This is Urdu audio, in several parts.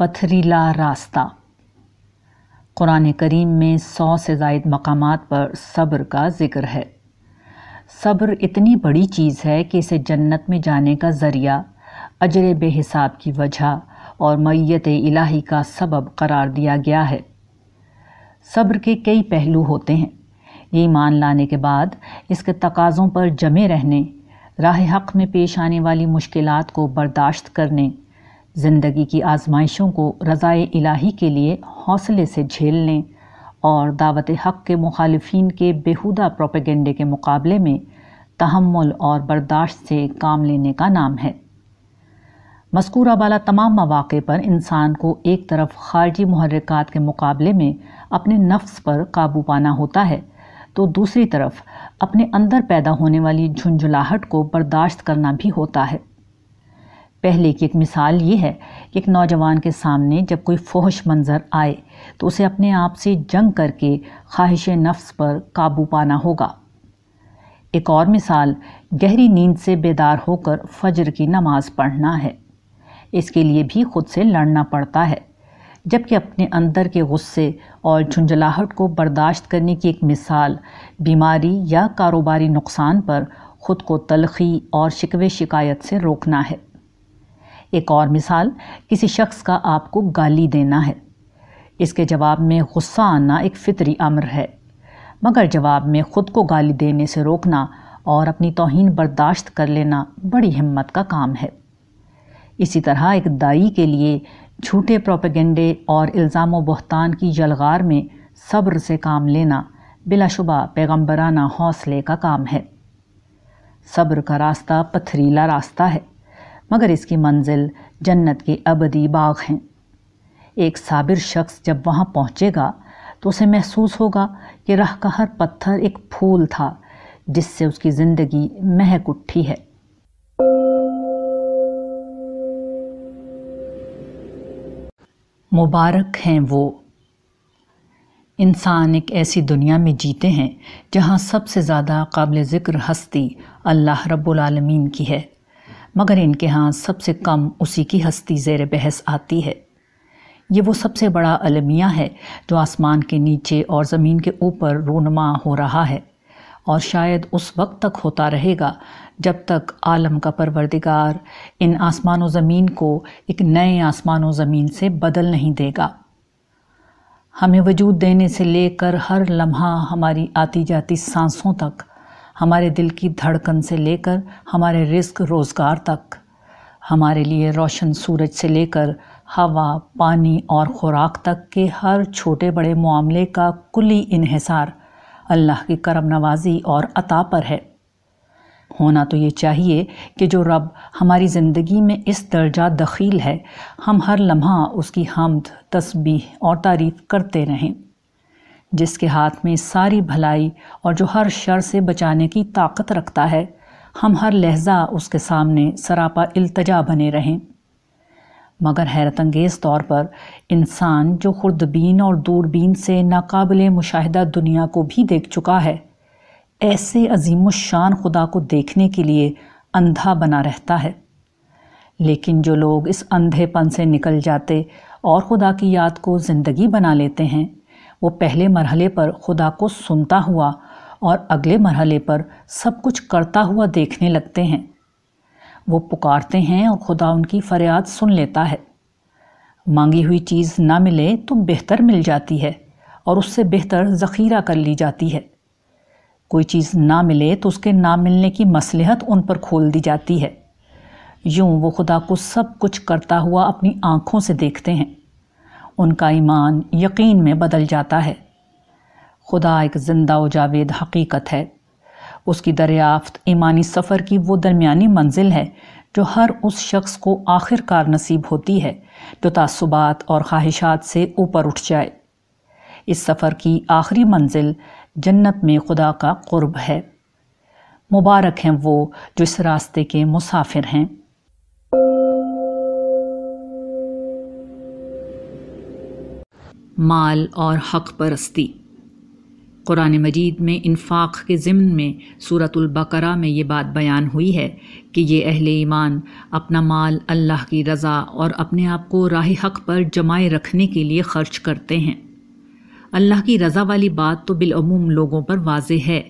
پتھریلا راستہ۔ قرآن کریم میں سو سے زائد مقامات پر صبر کا ذکر ہے۔ صبر اتنی بڑی چیز ہے کہ اسے جنت میں جانے کا ذریعہ، اجر بے حساب کی وجہ اور میت الہی کا سبب قرار دیا گیا ہے۔ صبر کے کئی پہلو ہوتے ہیں۔ یہ مان لانے کے بعد اس کے تقاضوں پر جمے رہنے، راہ حق میں پیش آنے والی مشکلات کو برداشت کرنے زندگی کی آزمائشوں کو رضائے الہی کے لیے حوصلے سے جھیلنے اور دعوت حق کے مخالفین کے بیہودہ پروپیگنڈے کے مقابلے میں تحمل اور برداشت سے کام لینے کا نام ہے۔ مذکورہ بالا تمام مواقع پر انسان کو ایک طرف خارجی محرکات کے مقابلے میں اپنے نفس پر قابو پانا ہوتا ہے، تو دوسری طرف اپنے اندر پیدا ہونے والی جھنجھلاہٹ کو برداشت کرنا بھی ہوتا ہے۔ پہلے کی ایک مثال یہ ہے کہ ایک نوجوان کے سامنے جب کوئی فوہش منظر آئے تو اسے اپنے آپ سے جنگ کر کے خواہش نفس پر قابو پانا ہوگا۔ ایک اور مثال، گہری نیند سے بیدار ہو کر فجر کی نماز پڑھنا ہے۔ اس کے لیے بھی خود سے لڑنا پڑتا ہے۔ جبکہ اپنے اندر کے غصے اور جھنجھلاہٹ کو برداشت کرنے کی ایک مثال، بیماری یا کاروباری نقصان پر خود کو تلخی اور شکوے شکایت سے روکنا ہے۔ ایک اور مثال، کسی شخص کا آپ کو گالی دینا ہے۔ اس کے جواب میں غصہ آنا ایک فطری امر ہے۔ مگر جواب میں خود کو گالی دینے سے روکنا اور اپنی توہین برداشت کر لینا بڑی ہمت کا کام ہے۔ اسی طرح ایک دائی کے لیے جھوٹے پروپیگنڈے اور الزام و بہتان کی جلغار میں صبر سے کام لینا بلا شبہ پیغمبرانہ حوصلے کا کام ہے۔ صبر کا راستہ پتھریلا راستہ ہے۔ مگر اس کی منزل جنت کے ابدی باغ ہیں ایک صابر شخص جب وہاں پہنچے گا تو اسے محسوس ہوگا کہ راہ کا ہر پتھر ایک پھول تھا جس سے اس کی زندگی مہک اٹھی ہے۔ مبارک ہیں وہ۔ انسان ایک ایسی دنیا میں جیتے ہیں جہاں سب سے زیادہ قابل ذکر ہستی اللہ رب العالمین کی ہے۔ مگر ان کے ہاں سب سے کم اسی کی ہستی زیر بحث آتی ہے۔ یہ وہ سب سے بڑا المیہ ہے جو آسمان کے نیچے اور زمین کے اوپر رونما ہو رہا ہے، اور شاید اس وقت تک ہوتا رہے گا جب تک عالم کا پروردگار ان آسمان و زمین کو ایک نئے آسمان و زمین سے بدل نہیں دے گا۔ ہمیں وجود دینے سے لے کر ہر لمحہ ہماری آتی جاتی سانسوں تک ہمارے دل کی دھڑکن سے لے کر ہمارے رزق روزگار تک۔ ہمارے لیے روشن سورج سے لے کر ہوا، پانی اور خوراک تک کے ہر چھوٹے بڑے معاملے کا کلی انحصار اللہ کی کرم نوازی اور عطا پر ہے۔ ہونا تو یہ چاہیے کہ جو رب ہماری زندگی میں اس درجہ دخیل ہے، ہم ہر لمحہ اس کی حمد، تسبیح اور تعریف کرتے رہیں۔ جس کے ہاتھ میں ساری بھلائی اور جو ہر شر سے بچانے کی طاقت رکھتا ہے، ہم ہر لہجہ اس کے سامنے سراپا التجا بنے رہیں۔ مگر حیرت انگیز طور پر انسان جو خوردبین اور دوربین سے ناقابل مشاہدہ دنیا کو بھی دیکھ چکا ہے، ایسے عظیم الشان خدا کو دیکھنے کے لیے اندھا بنا رہتا ہے۔ لیکن جو لوگ اس اندھے پن سے نکل جاتے اور خدا کی یاد کو زندگی بنا لیتے ہیں وہ پہلے مرحلے پر خدا کو سنتا ہوا اور اگلے مرحلے پر سب کچھ کرتا ہوا دیکھنے لگتے ہیں۔ وہ پکارتے ہیں اور خدا ان کی فریاد سن لیتا ہے۔ مانگی ہوئی چیز نہ ملے تو بہتر مل جاتی ہے اور اس سے بہتر ذخیرہ کر لی جاتی ہے۔ کوئی چیز نہ ملے تو اس کے نہ ملنے کی مصلحت ان پر کھول دی جاتی ہے۔ یوں وہ خدا کو سب کچھ کرتا ہوا اپنی آنکھوں سے دیکھتے ہیں۔ ان کا ایمان یقین میں بدل جاتا ہے۔ خدا ایک زندہ و جاوید حقیقت ہے۔ اس کی دریافت ایمانی سفر کی وہ درمیانی منزل ہے جو ہر اس شخص کو آخر کار نصیب ہوتی ہے جو تعصبات اور خواہشات سے اوپر اٹھ جائے۔ اس سفر کی آخری منزل جنت میں خدا کا قرب ہے۔ مبارک ہیں وہ جو اس راستے کے مسافر ہیں۔ مال اور حق پرستی۔ قرآن مجید میں انفاق کے ضمن میں صورت البقرہ میں یہ بات بیان ہوئی ہے کہ یہ اہل ایمان اپنا مال اللہ کی رضا اور اپنے آپ کو راہ حق پر جمائے رکھنے کے لیے خرچ کرتے ہیں۔ اللہ کی رضا والی بات تو بالعموم لوگوں پر واضح ہے،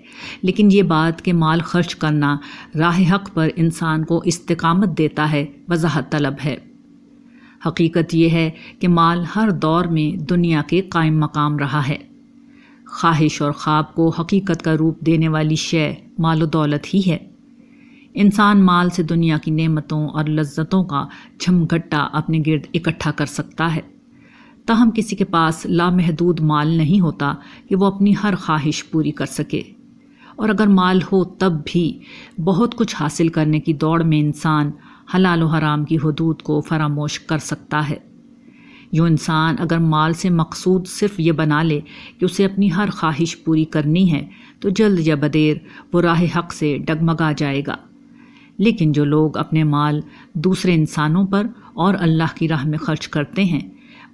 لیکن یہ بات کہ مال خرچ کرنا راہ حق پر انسان کو استقامت دیتا ہے وضاحت طلب ہے۔ حقیقت یہ ہے کہ مال ہر دور میں دنیا کے قائم مقام رہا ہے۔ خواہش اور خواب کو حقیقت کا روپ دینے والی شے مال و دولت ہی ہے۔ انسان مال سے دنیا کی نعمتوں اور لذتوں کا جھمگھٹا اپنے گرد اکٹھا کر سکتا ہے۔ تاہم کسی کے پاس لامحدود مال نہیں ہوتا کہ وہ اپنی ہر خواہش پوری کر سکے۔ اور اگر مال ہو تب بھی بہت کچھ حاصل کرنے کی دوڑ میں انسان حلال و حرام کی حدود کو فراموش کر سکتا ہے۔ یوں انسان اگر مال سے مقصود صرف یہ بنا لے کہ اسے اپنی ہر خواہش پوری کرنی ہے، تو جلد یا بدیر وہ راہ حق سے ڈگمگا جائے گا۔ لیکن جو لوگ اپنے مال دوسرے انسانوں پر اور اللہ کی راہ میں خرچ کرتے ہیں،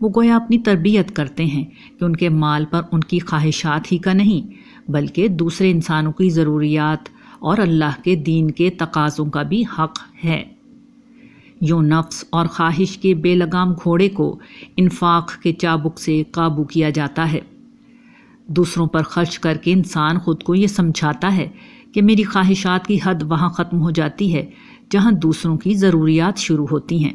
وہ گویا اپنی تربیت کرتے ہیں کہ ان کے مال پر ان کی خواہشات ہی کا نہیں، بلکہ دوسرے انسانوں کی ضروریات اور اللہ کے دین کے تقاضوں کا بھی حق ہے۔ یوں نفس اور خواہش کے بے لگام گھوڑے کو انفاق کے چابک سے قابو کیا جاتا ہے۔ دوسروں پر خرچ کر کے انسان خود کو یہ سمجھاتا ہے کہ میری خواہشات کی حد وہاں ختم ہو جاتی ہے جہاں دوسروں کی ضروریات شروع ہوتی ہیں۔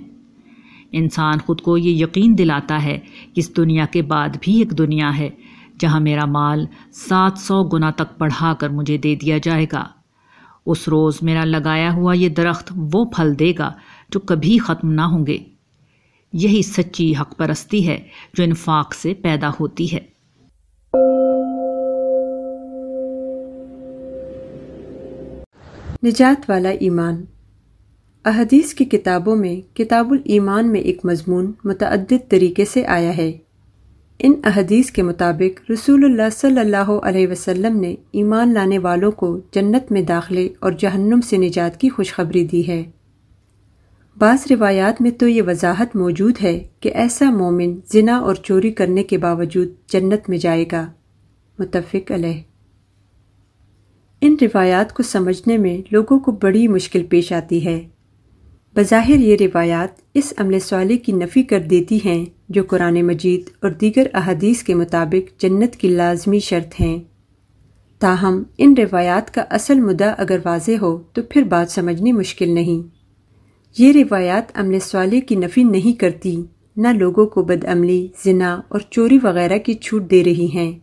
انسان خود کو یہ یقین دلاتا ہے کہ اس دنیا کے بعد بھی ایک دنیا ہے جہاں میرا مال سات سو گنا تک بڑھا کر مجھے دے دیا جائے گا۔ اس روز میرا لگایا ہوا یہ درخت وہ پھل دے گا جو کبھی ختم نہ ہوں گے۔ یہی سچی حق پرستی ہے جو انفاق سے پیدا ہوتی ہے۔ نجات والا ایمان۔ احادیث کی کتابوں میں کتاب الایمان میں ایک مضمون متعدد طریقے سے آیا ہے۔ ان احادیث کے مطابق رسول اللہ صلی اللہ علیہ وسلم نے ایمان لانے والوں کو جنت میں داخلے اور جہنم سے نجات کی خوشخبری دی ہے۔ بعض روایات میں تو یہ وضاحت موجود ہے کہ ایسا مومن زنا اور چوری کرنے کے باوجود جنت میں جائے گا۔ متفق علیہ۔ ان روایات کو سمجھنے میں لوگوں کو بڑی مشکل پیش آتی ہے۔ بظاہر یہ روایات اس عمل سوالی کی نفی کر دیتی ہیں جو قرآن مجید اور دیگر احادیث کے مطابق جنت کی لازمی شرط ہیں۔ تاہم، ان روایات کا اصل مدعا اگر واضح ہو تو پھر بات سمجھنی مشکل نہیں۔ یہ روایات عمل سوالی کی نفی نہیں کرتی، نہ لوگوں کو بد عملی، زنا اور چوری وغیرہ کی چھوٹ دے رہی ہیں۔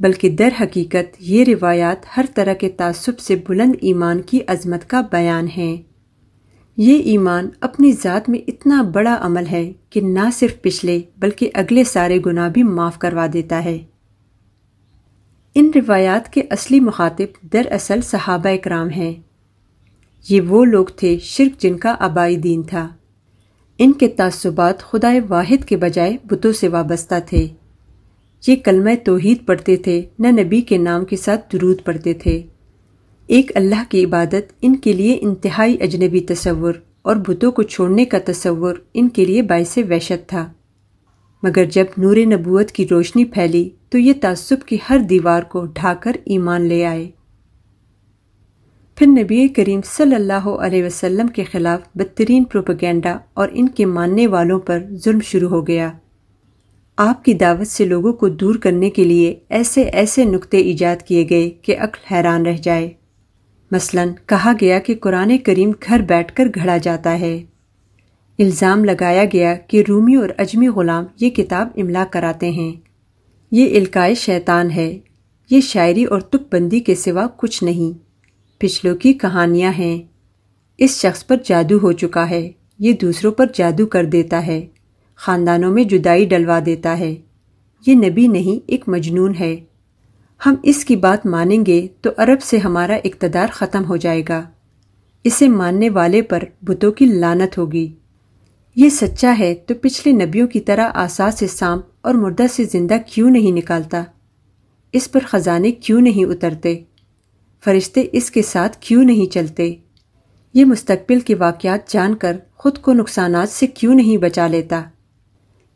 بلکہ در حقیقت یہ روایات ہر طرح کے تعصب سے بلند ایمان کی عظمت کا بیان ہیں۔ یہ ایمان اپنی ذات میں اتنا بڑا عمل ہے کہ نہ صرف پچھلے بلکہ اگلے سارے گناہ بھی معاف کروا دیتا ہے۔ ان روایات کے اصلی مخاطب دراصل صحابہ اکرام ہیں۔ یہ وہ لوگ تھے شرک جن کا آبائی دین تھا۔ ان کے تعصبات خدائے واحد کے بجائے بتوں سے وابستہ تھے۔ یہ کلمہ توحید پڑھتے تھے، نہ نبی کے نام کے ساتھ درود پڑھتے تھے۔ ایک اللہ کی عبادت ان کے لیے انتہائی اجنبی تصور اور بتوں کو چھوڑنے کا تصور ان کے لیے باعث وحشت تھا۔ مگر جب نور نبوت کی روشنی پھیلی تو یہ تعصب کی ہر دیوار کو ڈھا کر ایمان لے آئے۔ پھر نبی کریم صلی اللہ علیہ وسلم کے خلاف بدترین پروپگینڈا اور ان کے ماننے والوں پر ظلم شروع ہو گیا۔ آپ کی دعوت سے لوگوں کو دور کرنے کے لیے ایسے ایسے نقطے ایجاد کیے گئے کہ عقل حیران رہ جائے۔ مثلا کہا گیا کہ قرآن کریم گھر بیٹھ کر گھڑا جاتا ہے۔ الزام لگایا گیا کہ رومی اور اجمی غلام یہ کتاب املا کراتے ہیں۔ یہ الکائے شیطان ہے۔ یہ شاعری اور تک بندی کے سوا کچھ نہیں۔ پچھلوں کی کہانیاں ہیں۔ اس شخص پر جادو ہو چکا ہے۔ یہ دوسروں پر جادو کر دیتا ہے۔ خاندانوں میں جدائی ڈلوا دیتا ہے۔ یہ نبی نہیں، ایک مجنون ہے۔ ہم اس کی بات مانیں گے تو عرب سے ہمارا اقتدار ختم ہو جائے گا۔ اسے ماننے والے پر بتوں کی لانت ہوگی۔ یہ سچا ہے تو پچھلے نبیوں کی طرح آساس سے سانپ اور مردہ سے زندہ کیوں نہیں نکالتا؟ اس پر خزانے کیوں نہیں اترتے؟ فرشتے اس کے ساتھ کیوں نہیں چلتے؟ یہ مستقبل کے واقعات جان کر خود کو نقصانات سے کیوں نہیں بچا لیتا؟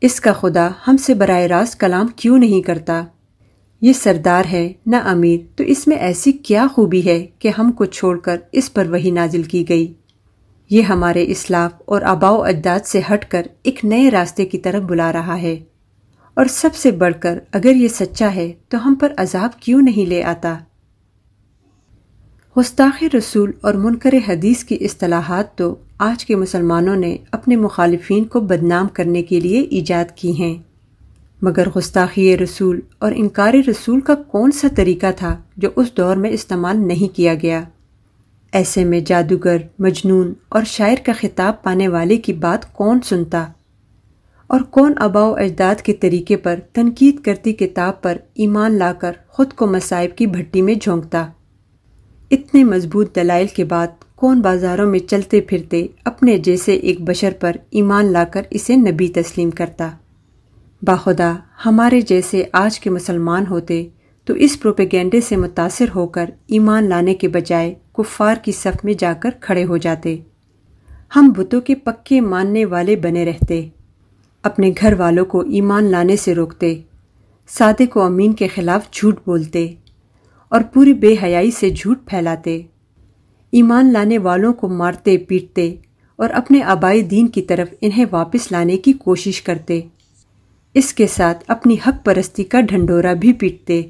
اس کا خدا ہم سے براہ راست کلام کیوں نہیں کرتا؟ یہ سردار ہے، نہ امیر، تو اس میں ایسی کیا خوبی ہے کہ ہم کو چھوڑ کر اس پر وہی نازل کی گئی؟ یہ ہمارے اسلاف اور آباؤ اجداد سے ہٹ کر ایک نئے راستے کی طرف بلا رہا ہے۔ اور سب سے بڑھ کر اگر یہ سچا ہے، تو ہم پر عذاب کیوں نہیں لے آتا؟ گستاخ رسول اور منکر حدیث کی اصطلاحات تو آج کے مسلمانوں نے اپنے مخالفین کو بدنام کرنے کے لیے ایجاد کی ہیں۔ مگر گستاخی رسول اور انکار رسول کا کون سا طریقہ تھا جو اس دور میں استعمال نہیں کیا گیا؟ ایسے میں جادوگر، مجنون اور شاعر کا خطاب پانے والے کی بات کون سنتا؟ اور کون آبا و اجداد کے طریقے پر تنقید کرتی کتاب پر ایمان لا کر خود کو مصائب کی بھٹی میں جھونکتا؟ اتنے مضبوط دلائل کے بعد کون بازاروں میں چلتے پھرتے اپنے جیسے ایک بشر پر ایمان لا کر اسے نبی تسلیم کرتا۔ باخدا ہمارے جیسے آج کے مسلمان ہوتے تو اس پروپیگینڈے سے متاثر ہو کر ایمان لانے کے بجائے کفار کی صف میں جا کر کھڑے ہو جاتے۔ ہم بتوں کے پکے ماننے والے بنے رہتے، اپنے گھر والوں کو ایمان لانے سے روکتے، صادق و امین کے خلاف جھوٹ بولتے۔ اور پوری بے حیائی سے جھوٹ پھیلاتے۔ ایمان لانے والوں کو مارتے، پیٹتے اور اپنے آبائی دین کی طرف انہیں واپس لانے کی کوشش کرتے۔ اس کے ساتھ اپنی حق پرستی کا ڈھنڈورا بھی پیٹتے۔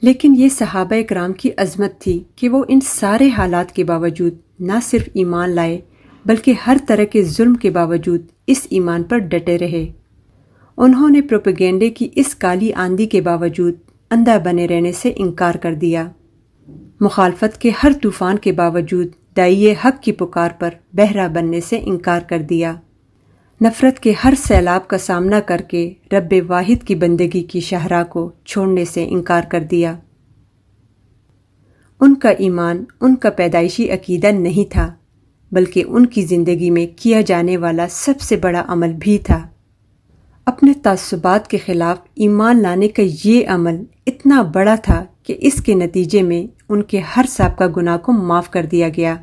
لیکن یہ صحابہ کرام کی عظمت تھی کہ وہ ان سارے حالات کے باوجود نہ صرف ایمان لائے، بلکہ ہر طرح کے ظلم کے باوجود اس ایمان پر ڈٹے رہے۔ انہوں نے پروپیگینڈے کی اس کالی آندھی کے باوجود اندھا بنے رہنے سے انکار کر دیا۔ مخالفت کے ہر طوفان کے باوجود دائیے حق کی پکار پر بہرا بننے سے انکار کر دیا۔ نفرت کے ہر سیلاب کا سامنا کر کے رب واحد کی بندگی کی شاہراہ کو چھوڑنے سے انکار کر دیا۔ ان کا ایمان، ان کا پیدائشی عقیدہ نہیں تھا، بلکہ ان کی زندگی میں کیا جانے والا سب سے بڑا عمل بھی تھا۔ اپنے تعصبات کے خلاف ایمان لانے کا یہ عمل اتنا بڑا تھا کہ اس کے نتیجے میں ان کے ہر سابقہ گناہ کو معاف کر دیا گیا۔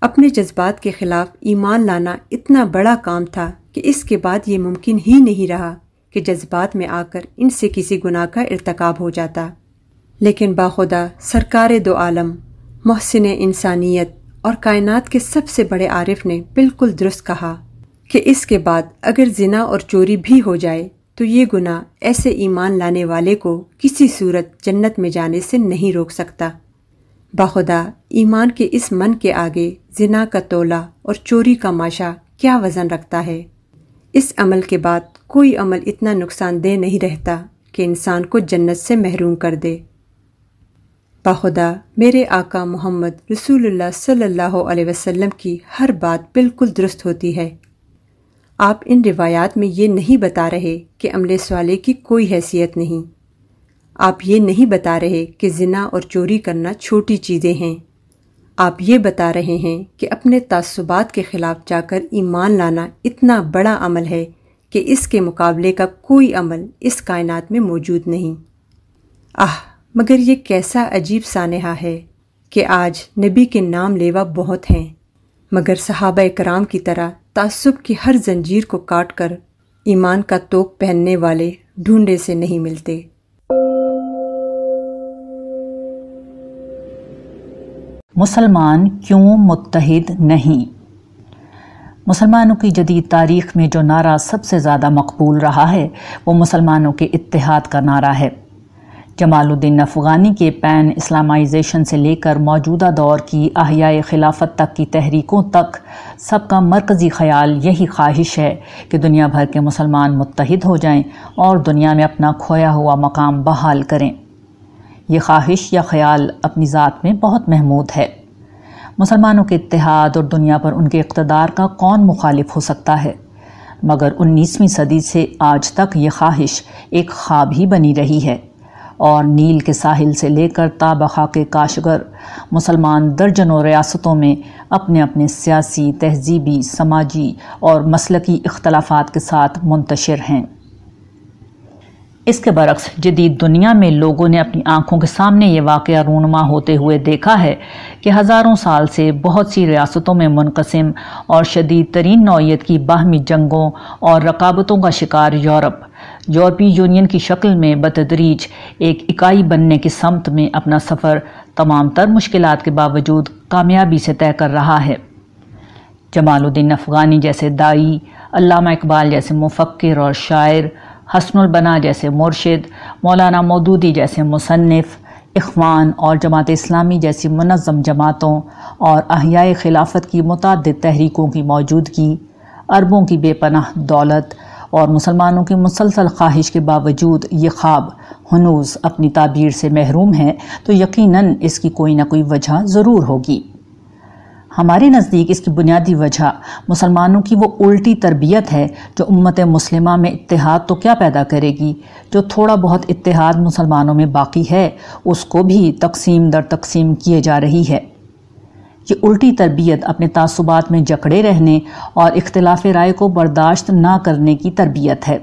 اپنے جذبات کے خلاف ایمان لانا اتنا بڑا کام تھا کہ اس کے بعد یہ ممکن ہی نہیں رہا کہ جذبات میں آ کر ان سے کسی گناہ کا ارتکاب ہو جاتا۔ لیکن باخدا سرکار دو عالم، محسن انسانیت اور کائنات کے سب سے بڑے عارف نے بالکل درست کہا کہ اس کے بعد اگر زنا اور چوری بھی ہو جائے تو یہ گناہ ایسے ایمان لانے والے کو کسی صورت جنت میں جانے سے نہیں روک سکتا۔ باخدا، ایمان کے اس من کے آگے زنا کا تولا اور چوری کا ماشا کیا وزن رکھتا ہے؟ اس عمل کے بعد کوئی عمل اتنا نقصان دہ نہیں رہتا کہ انسان کو جنت سے محروم کر دے۔ باخدا، میرے آقا محمد رسول اللہ صلی اللہ علیہ وسلم کی ہر بات بالکل درست ہوتی ہے۔ آپ ان روایات میں یہ نہیں بتا رہے کہ عملے سوالے کی کوئی حیثیت نہیں۔ آپ یہ نہیں بتا رہے کہ زنا اور چوری کرنا چھوٹی چیزیں ہیں۔ آپ یہ بتا رہے ہیں کہ اپنے تعصبات کے خلاف جا کر ایمان لانا اتنا بڑا عمل ہے کہ اس کے مقابلے کا کوئی عمل اس کائنات میں موجود نہیں۔ آہ، مگر یہ کیسا عجیب سانحہ ہے کہ آج نبی کے نام لیوا بہت ہیں۔ مگر صحابہ کرام کی طرح تعصب کی ہر زنجیر کو کاٹ کر ایمان کا توک پہننے والے ڈھونڈے سے نہیں ملتے۔ مسلمان کیوں متحد نہیں؟ مسلمانوں کی جدید تاریخ میں جو نعرہ سب سے زیادہ مقبول رہا ہے، وہ مسلمانوں کے اتحاد کا نعرہ ہے۔ جمال الدین افغانی کے پین اسلامائزیشن سے لے کر موجودہ دور کی احیاء خلافت تک کی تحریکوں تک سب کا مرکزی خیال یہی خواہش ہے کہ دنیا بھر کے مسلمان متحد ہو جائیں اور دنیا میں اپنا کھویا ہوا مقام بحال کریں۔ یہ خواہش یا خیال اپنی ذات میں بہت محمود ہے۔ مسلمانوں کے اتحاد اور دنیا پر ان کے اقتدار کا کون مخالف ہو سکتا ہے؟ مگر انیسویں صدی سے آج تک یہ خواہش ایک خواب ہی بنی رہی ہے۔ اور نیل کے ساحل سے لے کر تابخا کے کاشگر، مسلمان درجنوں ریاستوں میں اپنے اپنے سیاسی، تہذیبی، سماجی اور مسلکی اختلافات کے ساتھ منتشر ہیں۔ اس کے برعکس، جدید دنیا میں لوگوں نے اپنی آنکھوں کے سامنے یہ واقعہ رونما ہوتے ہوئے دیکھا ہے کہ ہزاروں سال سے بہت سی ریاستوں میں منقسم اور شدید ترین نوعیت کی باہمی جنگوں اور رقابتوں کا شکار یورپ۔ یورپی یونین کی شکل میں بتدریج ایک اکائی بننے کی سمت میں اپنا سفر تمام تر مشکلات کے باوجود کامیابی سے طے کر رہا ہے۔ جمال الدین افغانی جیسے دائی، علامہ اقبال جیسے مفکر اور شاعر، حسن البنا جیسے مرشد، مولانا مودودی جیسے مصنف، اخوان اور جماعت اسلامی جیسی منظم جماعتوں اور احیاء خلافت کی متعدد تحریکوں کی موجودگی، عربوں کی بے پناہ دولت اور مسلمانوں کی مسلسل خواہش کے باوجود یہ خواب ہنوز اپنی تعبیر سے محروم ہے تو یقیناً اس کی کوئی نہ کوئی وجہ ضرور ہوگی۔ ہمارے نزدیک اس کی بنیادی وجہ مسلمانوں کی وہ الٹی تربیت ہے جو امت مسلمہ میں اتحاد تو کیا پیدا کرے گی، جو تھوڑا بہت اتحاد مسلمانوں میں باقی ہے، اس کو بھی تقسیم در تقسیم کیے جا رہی ہے۔ یہ الٹی تربیت اپنے تعصبات میں جکڑے رہنے اور اختلاف رائے کو برداشت نہ کرنے کی تربیت ہے۔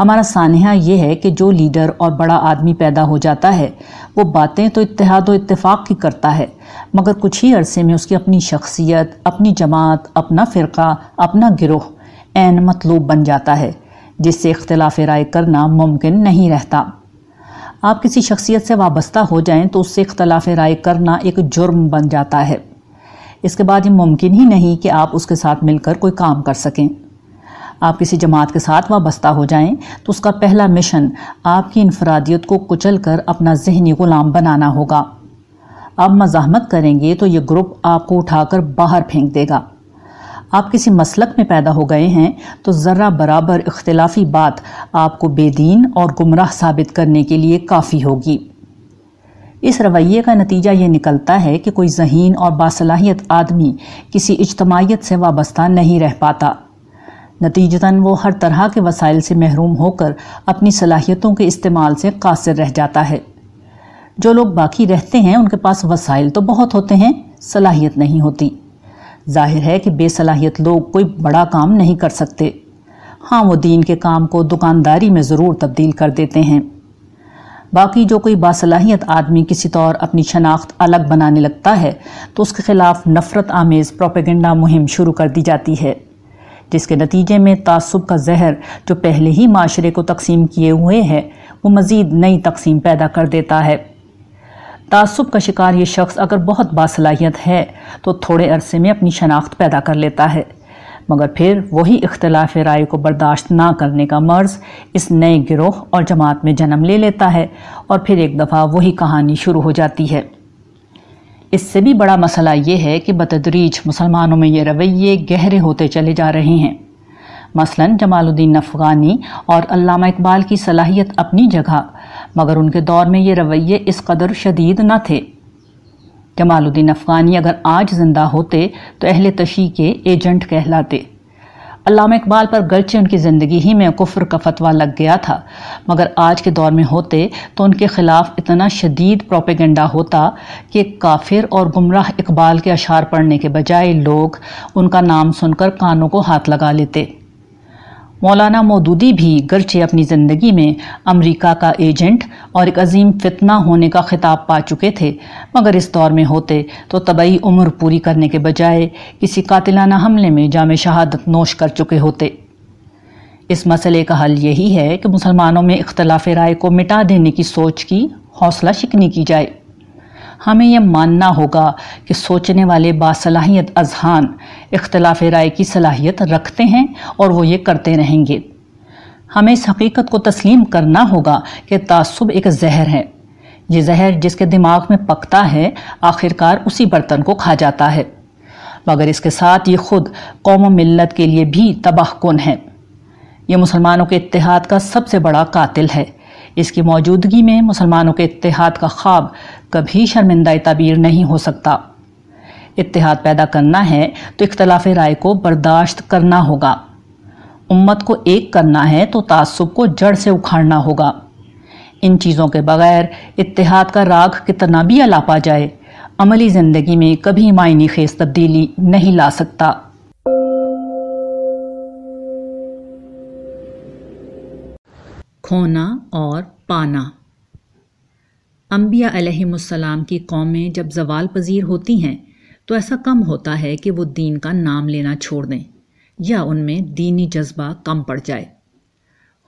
ہمارا سانحہ یہ ہے کہ جو لیڈر اور بڑا آدمی پیدا ہو جاتا ہے، وہ باتیں تو اتحاد و اتفاق کی کرتا ہے، مگر کچھ ہی عرصے میں اس کی اپنی شخصیت، اپنی جماعت، اپنا فرقہ، اپنا گروہ عین مطلوب بن جاتا ہے، جس سے اختلاف رائے کرنا ممکن نہیں رہتا۔ آپ کسی شخصیت سے وابستہ ہو جائیں تو اس سے اختلاف رائے کرنا ایک جرم بن جاتا ہے۔ اس کے بعد یہ ممکن ہی نہیں کہ آپ اس کے ساتھ مل کر کوئی کام کر سکیں۔ آپ کسی جماعت کے ساتھ وابستہ ہو جائیں تو اس کا پہلا مشن آپ کی انفرادیت کو کچل کر اپنا ذہنی غلام بنانا ہوگا۔ آپ مزاحمت کریں گے تو یہ گروپ آپ کو اٹھا کر باہر پھینک دے گا۔ آپ کسی مسلک میں پیدا ہو گئے ہیں، تو ذرہ برابر اختلافی بات آپ کو بے دین اور گمراہ ثابت کرنے کے لیے کافی ہوگی۔ اس رویے کا نتیجہ یہ نکلتا ہے کہ کوئی ذہین اور باصلاحیت آدمی کسی اجتماعیت سے وابستہ نہیں رہ پاتا۔ نتیجتاً وہ ہر طرح کے وسائل سے محروم ہو کر اپنی صلاحیتوں کے استعمال سے قاصر رہ جاتا ہے۔ جو لوگ باقی رہتے ہیں، ان کے پاس وسائل تو بہت ہوتے ہیں، صلاحیت نہیں ہوتی۔ ظاہر ہے کہ بے صلاحیت لوگ کوئی بڑا کام نہیں کر سکتے۔ ہاں وہ دین کے کام کو دکانداری میں ضرور تبدیل کر دیتے ہیں۔ باقی جو کوئی باصلاحیت آدمی کسی طور اپنی شناخت الگ بنانے لگتا ہے، تو اس کے خلاف نفرت آمیز پروپیگنڈا مہم شروع کر دی جاتی ہے، جس کے نتیجے میں تعصب کا زہر جو پہلے ہی معاشرے کو تقسیم کیے ہوئے ہے، وہ مزید نئی تقسیم پیدا کر دیتا ہے۔ تعصب کا شکار یہ شخص اگر بہت باصلاحیت ہے تو تھوڑے عرصے میں اپنی شناخت پیدا کر لیتا ہے۔ مگر پھر وہی اختلاف رائے کو برداشت نہ کرنے کا مرض اس نئے گروہ اور جماعت میں جنم لے لیتا ہے اور پھر ایک دفعہ وہی کہانی شروع ہو جاتی ہے۔ اس سے بھی بڑا مسئلہ یہ ہے کہ بتدریج مسلمانوں میں یہ رویے گہرے ہوتے چلے جا رہے ہیں۔ مثلا جمال الدین افغانی اور علامہ اقبال کی صلاحیت اپنی جگہ مگر ان کے دور میں یہ رویے اس قدر شدید نہ تھے۔ جمال الدین افغانی اگر آج زندہ ہوتے تو اہل تشیع کے ایجنٹ کہلاتے۔ علامہ اقبال پر گرچہ ان کی زندگی ہی میں کفر کا فتویٰ لگ گیا تھا، مگر آج کے دور میں ہوتے تو ان کے خلاف اتنا شدید پروپیگنڈا ہوتا کہ کافر اور گمراہ اقبال کے اشعار پڑھنے کے بجائے لوگ ان کا نام سن کر کانوں کو ہاتھ لگا لیتے۔ مولانا مودودی بھی گرچہ اپنی زندگی میں امریکہ کا ایجنٹ اور ایک عظیم فتنہ ہونے کا خطاب پا چکے تھے۔ مگر اس دور میں ہوتے تو طبعی عمر پوری کرنے کے بجائے کسی قاتلانہ حملے میں جامع شہادت نوش کر چکے ہوتے۔ اس مسئلے کا حل یہی ہے کہ مسلمانوں میں اختلاف رائے کو مٹا دینے کی سوچ کی، حوصلہ شکنی کی جائے۔ ہمیں یہ ماننا ہوگا کہ سوچنے والے باصلاحیت اذہان اختلاف رائے کی صلاحیت رکھتے ہیں اور وہ یہ کرتے رہیں گے۔ ہمیں اس حقیقت کو تسلیم کرنا ہوگا کہ تعصب ایک زہر ہے۔ یہ زہر جس کے دماغ میں پکتا ہے، آخرکار اسی برتن کو کھا جاتا ہے۔ مگر اس کے ساتھ یہ خود قوم و ملت کے لیے بھی تباہ کن ہے۔ یہ مسلمانوں کے اتحاد کا سب سے بڑا قاتل ہے۔ اس کی موجودگی میں مسلمانوں کے اتحاد کا خواب کبھی شرمندہ تعبیر نہیں ہو سکتا۔ اتحاد پیدا کرنا ہے تو اختلاف رائے کو برداشت کرنا ہوگا۔ امت کو ایک کرنا ہے تو تعصب کو جڑ سے اکھاڑنا ہوگا۔ ان چیزوں کے بغیر اتحاد کا راگ کتنا بھی الاپا جائے، عملی زندگی میں کبھی معنی خیز تبدیلی نہیں لا سکتا۔ کھونا اور پانا۔ انبیاء علیہ السلام کی قومیں جب زوال پذیر ہوتی ہیں، تو ایسا کم ہوتا ہے کہ وہ دین کا نام لینا چھوڑ دیں، یا ان میں دینی جذبہ کم پڑ جائے۔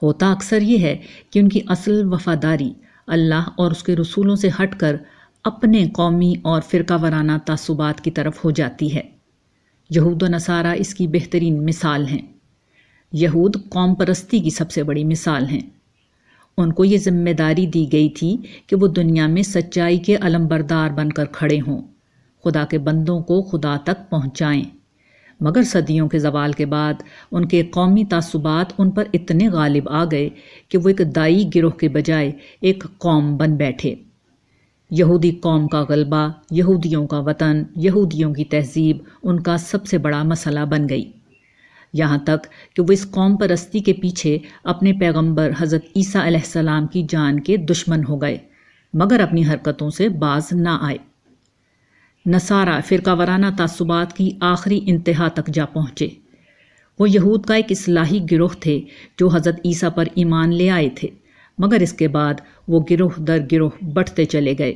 ہوتا اکثر یہ ہے کہ ان کی اصل وفاداری اللہ اور اس کے رسولوں سے ہٹ کر اپنے قومی اور فرقہ ورانہ تعصبات کی طرف ہو جاتی ہے۔ یہود و نصارہ اس کی بہترین مثال ہیں۔ یہود قوم پرستی کی سب سے بڑی مثال ہیں۔ ان کو یہ ذمہ داری دی گئی تھی کہ وہ دنیا میں سچائی کے علم بردار بن کر کھڑے ہوں۔ خدا کے بندوں کو خدا تک پہنچائیں۔ مگر صدیوں کے زوال کے بعد ان کے قومی تعصبات ان پر اتنے غالب آ گئے کہ وہ ایک دائی گروہ کے بجائے ایک قوم بن بیٹھے۔ یہودی قوم کا غلبہ، یہودیوں کا وطن، یہودیوں کی تہذیب ان کا سب سے بڑا مسئلہ بن گئی۔ یہاں تک کہ وہ اس قوم پرستی کے پیچھے اپنے پیغمبر حضرت عیسیٰ علیہ السلام کی جان کے دشمن ہو گئے، مگر اپنی حرکتوں سے باز نہ آئے۔ نصارہ فرقہ ورانہ تعصبات کی آخری انتہا تک جا پہنچے۔ وہ یہود کا ایک اصلاحی گروہ تھے جو حضرت عیسیٰ پر ایمان لے آئے تھے، مگر اس کے بعد وہ گروہ در گروہ بٹھتے چلے گئے۔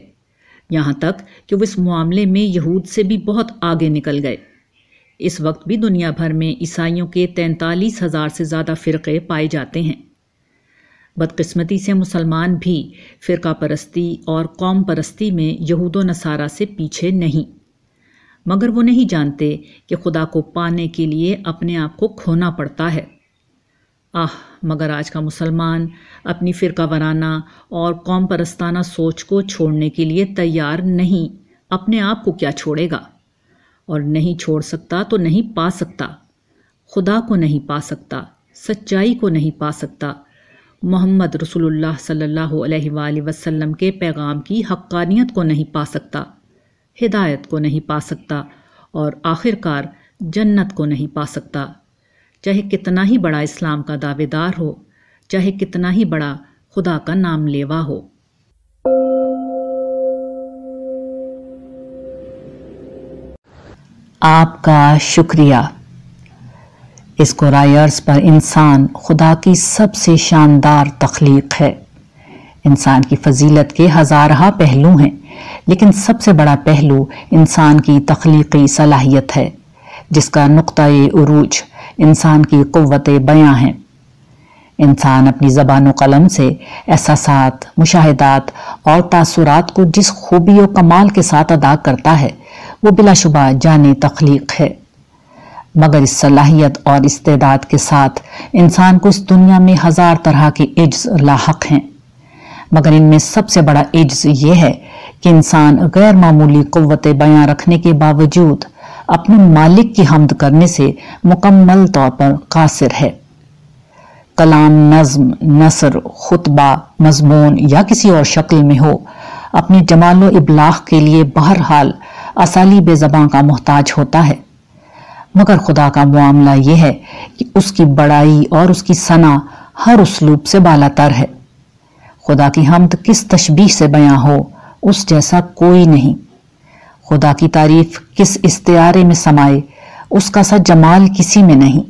یہاں تک کہ وہ اس معاملے میں یہود سے بھی بہت آگے نکل گئے۔ اس وقت بھی دنیا بھر میں عیسائیوں کے تینتالیس ہزار سے زیادہ فرقے پائے جاتے ہیں۔ بدقسمتی سے مسلمان بھی فرقہ پرستی اور قوم پرستی میں یہود و نصارہ سے پیچھے نہیں۔ مگر وہ نہیں جانتے کہ خدا کو پانے کے لیے اپنے آپ کو کھونا پڑتا ہے۔ آہ، مگر آج کا مسلمان اپنی فرقہ ورانہ اور قوم پرستانہ سوچ کو چھوڑنے کے لیے تیار نہیں۔ اپنے آپ کو کیا چھوڑے گا؟ اور نہیں چھوڑ سکتا تو نہیں پا سکتا۔ خدا کو نہیں پا سکتا، سچائی کو نہیں پا سکتا۔ محمد رسول اللہ صلی اللہ علیہ وآلہ وسلم کے پیغام کی حقانیت کو نہیں پا سکتا، ہدایت کو نہیں پا سکتا اور آخر کار جنت کو نہیں پا سکتا۔ چاہے کتنا ہی بڑا اسلام کا دعوے دار ہو، چاہے کتنا ہی بڑا خدا کا نام لیوا ہو۔ آپ کا شکریہ۔ اس رائرز پر انسان خدا کی سب سے شاندار تخلیق ہے۔ انسان کی فضیلت کے ہزارہ پہلو ہیں، لیکن سب سے بڑا پہلو انسان کی تخلیقی صلاحیت ہے، جس کا نقطۂ عروج انسان کی قوت بیاں ہے انسان اپنی زبان و قلم سے احساسات، مشاہدات اور تاثرات کو جس خوبی و کمال کے ساتھ ادا کرتا ہے وہ بلا شبہ جانی تخلیق ہے۔ مگر اس صلاحیت اور استعداد کے ساتھ انسان کو اس دنیا میں ہزار طرح کے عجز لاحق ہیں۔ مگر ان میں سب سے بڑا عجز یہ ہے کہ انسان غیر معمولی قوت بیاں رکھنے کے باوجود اپنے مالک کی حمد کرنے سے مکمل طور پر قاصر ہے۔ کلام نظم، نثر، خطبہ، مضمون یا کسی اور شکل میں ہو، اپنی جمال و ابلاغ کے لیے بہرحال اسالیب زباں کا محتاج ہوتا ہے۔ مگر خدا کا معاملہ یہ ہے کہ اس کی بڑائی اور اس کی ثنا ہر اسلوب سے بالا تر ہے۔ خدا کی حمد کس تشبیح سے بیاں ہو، اس جیسا کوئی نہیں۔ خدا کی تعریف کس استعارے میں سمائے، اس کا سا جمال کسی میں نہیں۔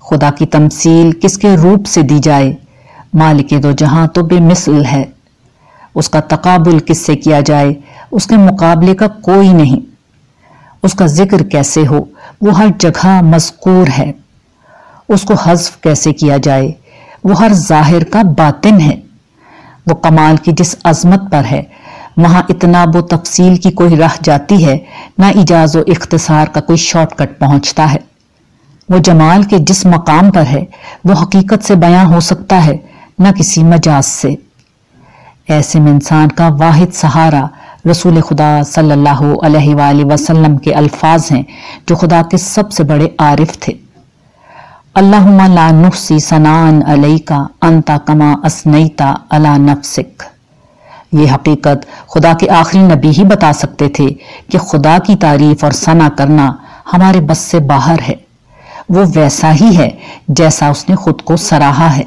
خدا کی تمثیل کس کے روپ سے دی جائے، مالک دو جہاں تو بے مثل ہے۔ اس کا تقابل کس سے کیا جائے، اس کے مقابلے کا کوئی نہیں۔ اس کا ذکر کیسے ہو، وہ ہر جگہ مذکور ہے۔ اس کو حذف کیسے کیا جائے، وہ ہر ظاہر کا باطن ہے۔ وہ کمال کی جس عظمت پر ہے، وہاں اتنا وہ تفصیل کی کوئی راہ جاتی ہے، نہ اجاز و اختصار کا کوئی شارٹ کٹ پہنچتا ہے۔ وہ جمال کے جس مقام پر ہے، وہ حقیقت سے بیاں ہو سکتا ہے، نہ کسی مجاز سے۔ ایسے میں انسان کا واحد سہارا رسول خدا صلی اللہ علیہ وآلہ وسلم کے الفاظ ہیں جو خدا کے سب سے بڑے عارف تھے۔ اللہم لا نفسی سنان علیکا انتا کما اسنیتا علا نفسک۔ یہ حقیقت خدا کے آخری نبی ہی بتا سکتے تھے کہ خدا کی تعریف اور ثنا کرنا ہمارے بس سے باہر ہے۔ وہ ویسا ہی ہے جیسا اس نے خود کو سراہا ہے۔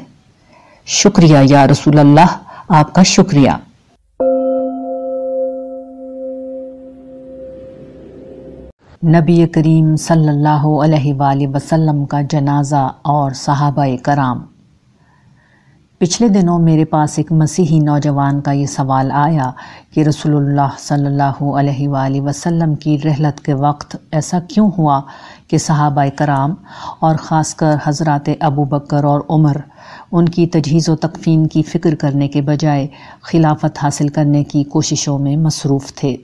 شکریہ یا رسول اللہ آپ کا شکریہ۔ نبی کریم صلی اللہ علیہ وآلہ وسلم کا جنازہ اور صحابہ کرام۔ پچھلے دنوں میرے پاس ایک مسیحی نوجوان کا یہ سوال آیا کہ رسول اللہ صلی اللہ علیہ وآلہ وسلم کی رحلت کے وقت ایسا کیوں ہوا کہ صحابہ کرام اور خاص کر حضرات ابو بکر اور عمر ان کی تجہیز و تکفین کی فکر کرنے کے بجائے خلافت حاصل کرنے کی کوششوں میں مصروف تھے۔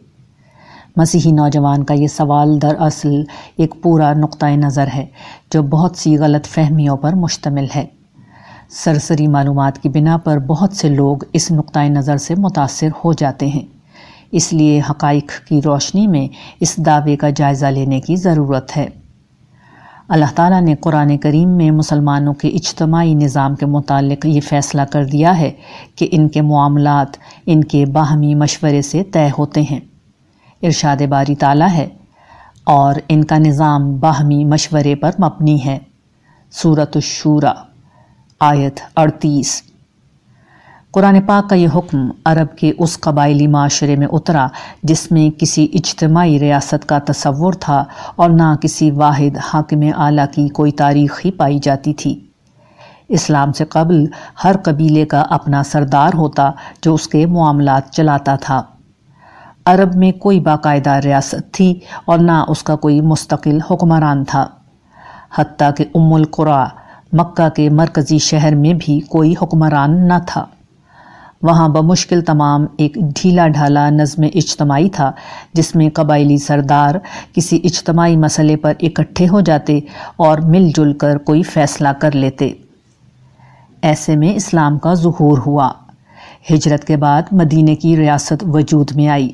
مسیحی نوجوان کا یہ سوال دراصل ایک پورا نقطۂ نظر ہے جو بہت سی غلط فہمیوں پر مشتمل ہے۔ سرسری معلومات کی بنا پر بہت سے لوگ اس نقطۂ نظر سے متاثر ہو جاتے ہیں۔ اس لیے حقائق کی روشنی میں اس دعوے کا جائزہ لینے کی ضرورت ہے۔ اللہ تعالیٰ نے قرآن کریم میں مسلمانوں کے اجتماعی نظام کے متعلق یہ فیصلہ کر دیا ہے کہ ان کے معاملات ان کے باہمی مشورے سے طے ہوتے ہیں۔ ارشاد باری تعالیٰ ہے، اور ان کا نظام باہمی مشورے پر مبنی ہے۔ صورت الشورہ آیت اڑتیس۔ قرآن پاک کا یہ حکم عرب کے اس قبائلی معاشرے میں اترا جس میں کسی اجتماعی ریاست کا تصور تھا اور نہ کسی واحد حاکم اعلیٰ کی کوئی تاریخ ہی پائی جاتی تھی۔ اسلام سے قبل ہر قبیلے کا اپنا سردار ہوتا جو اس کے معاملات چلاتا تھا۔ عرب میں کوئی باقاعدہ ریاست تھی اور نہ اس کا کوئی مستقل حکمران تھا۔ حتیٰ کہ ام القرا مکہ کے مرکزی شہر میں بھی کوئی حکمران نہ تھا۔ وہاں بمشکل تمام ایک ڈھیلا ڈھالا نظم اجتماعی تھا، جس میں قبائلی سردار کسی اجتماعی مسئلے پر اکٹھے ہو جاتے اور مل جل کر کوئی فیصلہ کر لیتے۔ ایسے میں اسلام کا ظہور ہوا۔ ہجرت کے بعد مدینہ کی ریاست وجود میں آئی۔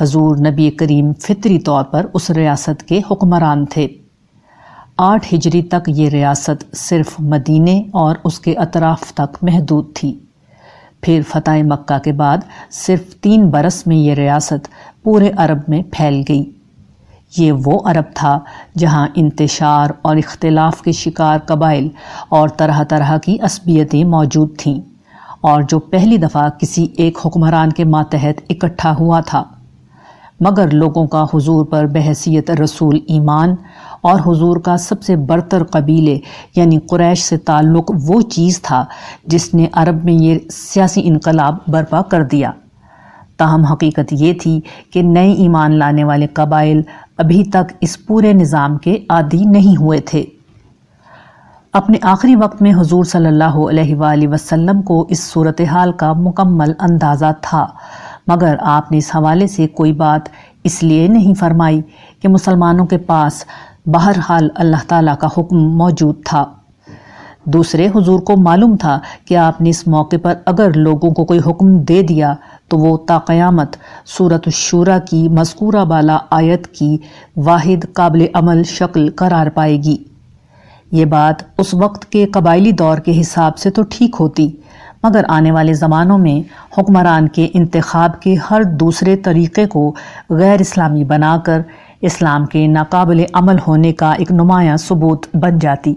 حضور نبی کریم فطری طور پر اس ریاست کے حکمران تھے۔ آٹھ ہجری تک یہ ریاست صرف مدینہ اور اس کے اطراف تک محدود تھی۔ پھر فتح مکہ کے بعد صرف تین برس میں یہ ریاست پورے عرب میں پھیل گئی۔ یہ وہ عرب تھا جہاں انتشار اور اختلاف کے شکار قبائل اور طرح طرح کی عصبیتیں موجود تھیں اور جو پہلی دفعہ کسی ایک حکمران کے ماتحت اکٹھا ہوا تھا۔ مگر لوگوں کا حضور پر بحثیت رسول ایمان اور حضور کا سب سے برتر قبیلے یعنی قریش سے تعلق وہ چیز تھا جس نے عرب میں یہ سیاسی انقلاب برپا کر دیا۔ تاہم حقیقت یہ تھی کہ نئے ایمان لانے والے قبائل ابھی تک اس پورے نظام کے عادی نہیں ہوئے تھے۔ اپنے آخری وقت میں حضور صلی اللہ علیہ وآلہ وسلم کو اس صورتحال کا مکمل اندازہ تھا، مگر آپ نے اس حوالے سے کوئی بات اس لیے نہیں فرمائی کہ مسلمانوں کے پاس بہرحال اللہ تعالیٰ کا حکم موجود تھا۔ دوسرے حضور کو معلوم تھا کہ آپ نے اس موقع پر اگر لوگوں کو کوئی حکم دے دیا تو وہ تا قیامت صورت الشورہ کی مذکورہ بالا آیت کی واحد قابل عمل شکل قرار پائے گی۔ یہ بات اس وقت کے قبائلی دور کے حساب سے تو ٹھیک ہوتی، مگر آنے والے زمانوں میں حکمران کے انتخاب کے ہر دوسرے طریقے کو غیر اسلامی بنا کر اسلام کے ناقابل عمل ہونے کا ایک نمایاں ثبوت بن جاتی۔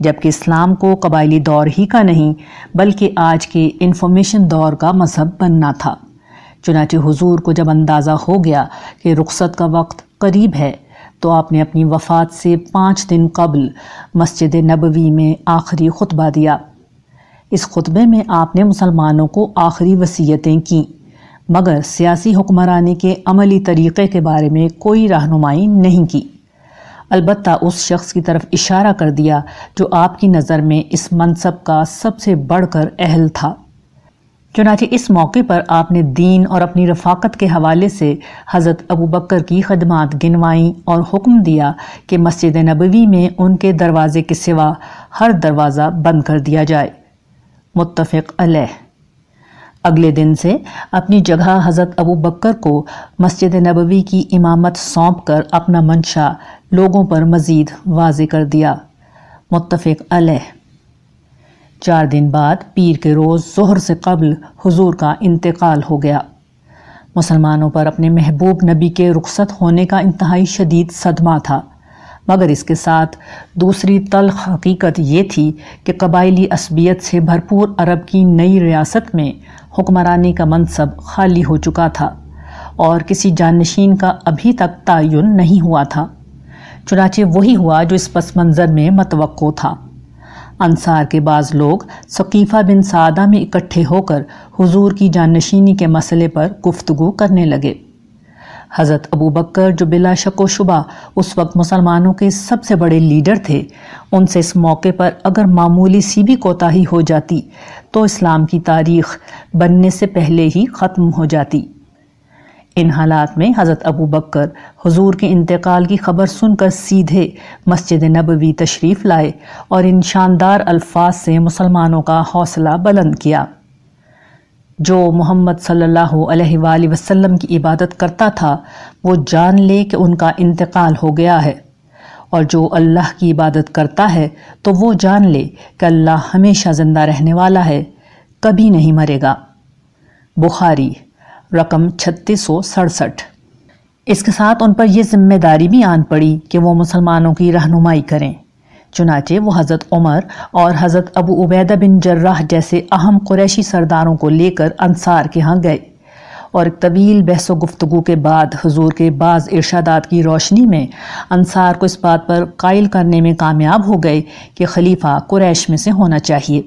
جبکہ اسلام کو قبائلی دور ہی کا نہیں، بلکہ آج کے انفارمیشن دور کا مذہب بننا تھا۔ چنانچہ حضور کو جب اندازہ ہو گیا کہ رخصت کا وقت قریب ہے، تو آپ نے اپنی وفات سے پانچ دن قبل مسجد نبوی میں آخری خطبہ دیا۔ اس خطبے میں آپ نے مسلمانوں کو آخری وصیتیں کیں۔ مگر سیاسی حکمرانی کے عملی طریقے کے بارے میں کوئی رہنمائی نہیں کی۔ البتہ اس شخص کی طرف اشارہ کر دیا جو آپ کی نظر میں اس منصب کا سب سے بڑھ کر اہل تھا۔ چنانچہ اس موقع پر آپ نے دین اور اپنی رفاقت کے حوالے سے حضرت ابو بکر کی خدمات گنوائیں اور حکم دیا کہ مسجد نبوی میں ان کے دروازے کے سوا ہر دروازہ بند کر دیا جائے۔ متفق علیہ۔ اگلے دن سے اپنی جگہ حضرت ابو بکر کو مسجد نبوی کی امامت سونپ کر اپنا منشا لوگوں پر مزید واضح کر دیا۔ متفق علیہ۔ چار دن بعد پیر کے روز ظہر سے قبل حضور کا انتقال ہو گیا۔ مسلمانوں پر اپنے محبوب نبی کے رخصت ہونے کا انتہائی شدید صدمہ تھا۔ مگر اس کے ساتھ دوسری تلخ حقیقت یہ تھی کہ قبائلی عصبیت سے بھرپور عرب کی نئی ریاست میں حکمرانی کا منصب خالی ہو چکا تھا اور کسی جانشین کا ابھی تک تعین نہیں ہوا تھا۔ چنانچہ وہی ہوا جو اس پس منظر میں متوقع تھا۔ انصار کے بعض لوگ ثقیفہ بن سعدہ میں اکٹھے ہو کر حضور کی جانشینی کے مسئلے پر گفتگو کرنے لگے۔ حضرت ابو بکر جو بلا شک و شبہ اس وقت مسلمانوں کے سب سے بڑے لیڈر تھے، ان سے اس موقع پر اگر معمولی سی بھی کوتاہی ہو جاتی تو اسلام کی تاریخ بننے سے پہلے ہی ختم ہو جاتی۔ ان حالات میں حضرت ابو بکر حضور کے انتقال کی خبر سن کر سیدھے مسجد نبوی تشریف لائے اور ان شاندار الفاظ سے مسلمانوں کا حوصلہ بلند کیا۔ جو محمد صلی اللہ علیہ وآلہ وسلم کی عبادت کرتا تھا، وہ جان لے کہ ان کا انتقال ہو گیا ہے۔ اور جو اللہ کی عبادت کرتا ہے تو وہ جان لے کہ اللہ ہمیشہ زندہ رہنے والا ہے، کبھی نہیں مرے گا۔ بخاری، رقم چھتیس سو سڑسٹھ۔ اس کے ساتھ ان پر یہ ذمہ داری بھی آن پڑی کہ وہ مسلمانوں کی رہنمائی کریں۔ چنانچہ وہ حضرت عمر اور حضرت ابو عبیدہ بن جرح جیسے اہم قریشی سرداروں کو لے کر انصار کے ہاں گئے۔ اور ایک طویل بحث و گفتگو کے بعد حضور کے بعض ارشادات کی روشنی میں انصار کو اس بات پر قائل کرنے میں کامیاب ہو گئے کہ خلیفہ قریش میں سے ہونا چاہیے۔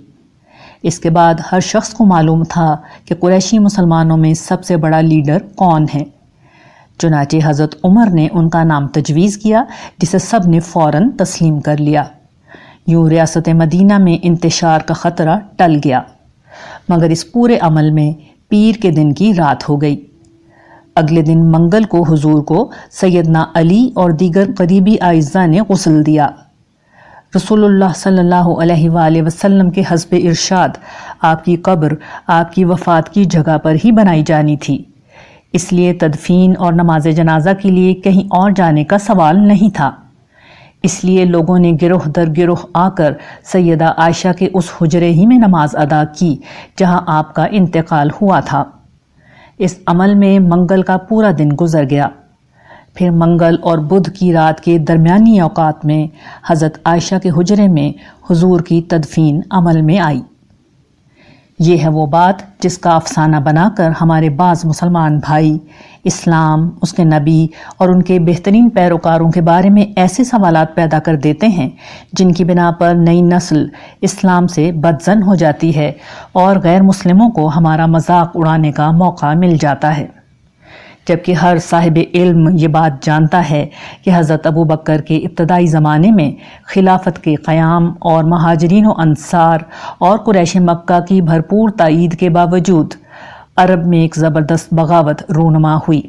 اس کے بعد ہر شخص کو معلوم تھا کہ قریشی مسلمانوں میں سب سے بڑا لیڈر کون ہے۔ چنانچہ حضرت عمر نے ان کا نام تجویز کیا، جسے سب نے فوراً تسلیم کر لیا۔ یوں ریاست مدینہ میں انتشار کا خطرہ ٹل گیا۔ مگر اس پورے عمل میں پیر کے دن کی رات ہو گئی۔ اگلے دن منگل کو حضور کو سیدنا علی اور دیگر قریبی آئزہ نے غسل دیا۔ رسول اللہ صلی اللہ علیہ وآلہ وسلم کے حسب ارشاد، آپ کی قبر، آپ کی وفات کی جگہ پر ہی بنائی جانی تھی۔ اس لیے تدفین اور نماز جنازہ کے لیے کہیں اور جانے کا سوال نہیں تھا۔ اس لیے لوگوں نے گروہ در گروہ آ کر سیدہ عائشہ کے اس حجرے ہی میں نماز ادا کی، جہاں آپ کا انتقال ہوا تھا۔ اس عمل میں منگل کا پورا دن گزر گیا۔ پھر منگل اور بدھ کی رات کے درمیانی اوقات میں حضرت عائشہ کے حجرے میں حضور کی تدفین عمل میں آئی۔ یہ ہے وہ بات جس کا افسانہ بنا کر ہمارے بعض مسلمان بھائی اسلام، اس کے نبی اور ان کے بہترین پیروکاروں کے بارے میں ایسے سوالات پیدا کر دیتے ہیں جن کی بنا پر نئی نسل اسلام سے بدزن ہو جاتی ہے اور غیر مسلموں کو ہمارا مذاق اڑانے کا موقع مل جاتا ہے۔ جبکہ ہر صاحب علم یہ بات جانتا ہے کہ حضرت ابو بکر کے ابتدائی زمانے میں خلافت کے قیام اور مہاجرین و انصار اور قریش مکہ کی بھرپور تائید کے باوجود عرب میں ایک زبردست بغاوت رونما ہوئی۔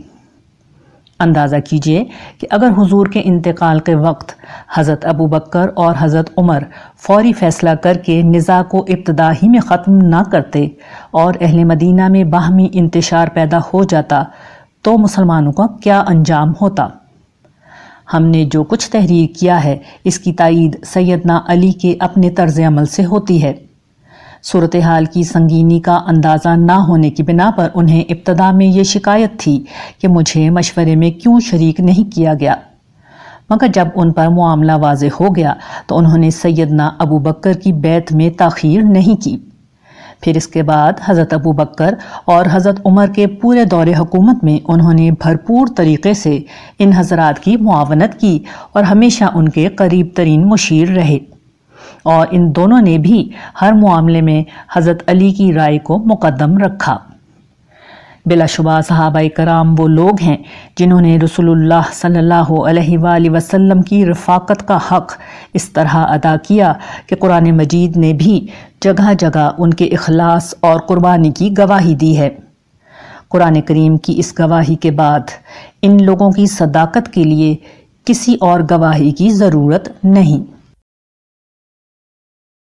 اندازہ کیجیے کہ اگر حضور کے انتقال کے وقت حضرت ابو بکر اور حضرت عمر فوری فیصلہ کر کے نزاع کو ابتدا ہی میں ختم نہ کرتے اور اہل مدینہ میں باہمی انتشار پیدا ہو جاتا تو مسلمانوں کا کیا انجام ہوتا؟ ہم نے جو کچھ تحریر کیا ہے، اس کی تائید سیدنا علی کے اپنے طرز عمل سے ہوتی ہے۔ صورتحال کی سنگینی کا اندازہ نہ ہونے کی بنا پر انہیں ابتدا میں یہ شکایت تھی کہ مجھے مشورے میں کیوں شریک نہیں کیا گیا۔ مگر جب ان پر معاملہ واضح ہو گیا تو انہوں نے سیدنا ابو بکر کی بیت میں تاخیر نہیں کی۔ پھر اس کے بعد حضرت ابو بکر اور حضرت عمر کے پورے دور حکومت میں انہوں نے بھرپور طریقے سے ان حضرات کی معاونت کی اور ہمیشہ ان کے قریب ترین مشیر رہے۔ اور ان دونوں نے بھی ہر معاملے میں حضرت علی کی رائے کو مقدم رکھا۔ بلا شبہ صحابہ کرام وہ لوگ ہیں جنہوں نے رسول اللہ صلی اللہ علیہ وآلہ وسلم کی رفاقت کا حق اس طرح ادا کیا کہ قرآن مجید نے بھی جگہ جگہ ان کے اخلاص اور قربانی کی گواہی دی ہے۔ قرآن کریم کی اس گواہی کے بعد ان لوگوں کی صداقت کے لیے کسی اور گواہی کی ضرورت نہیں۔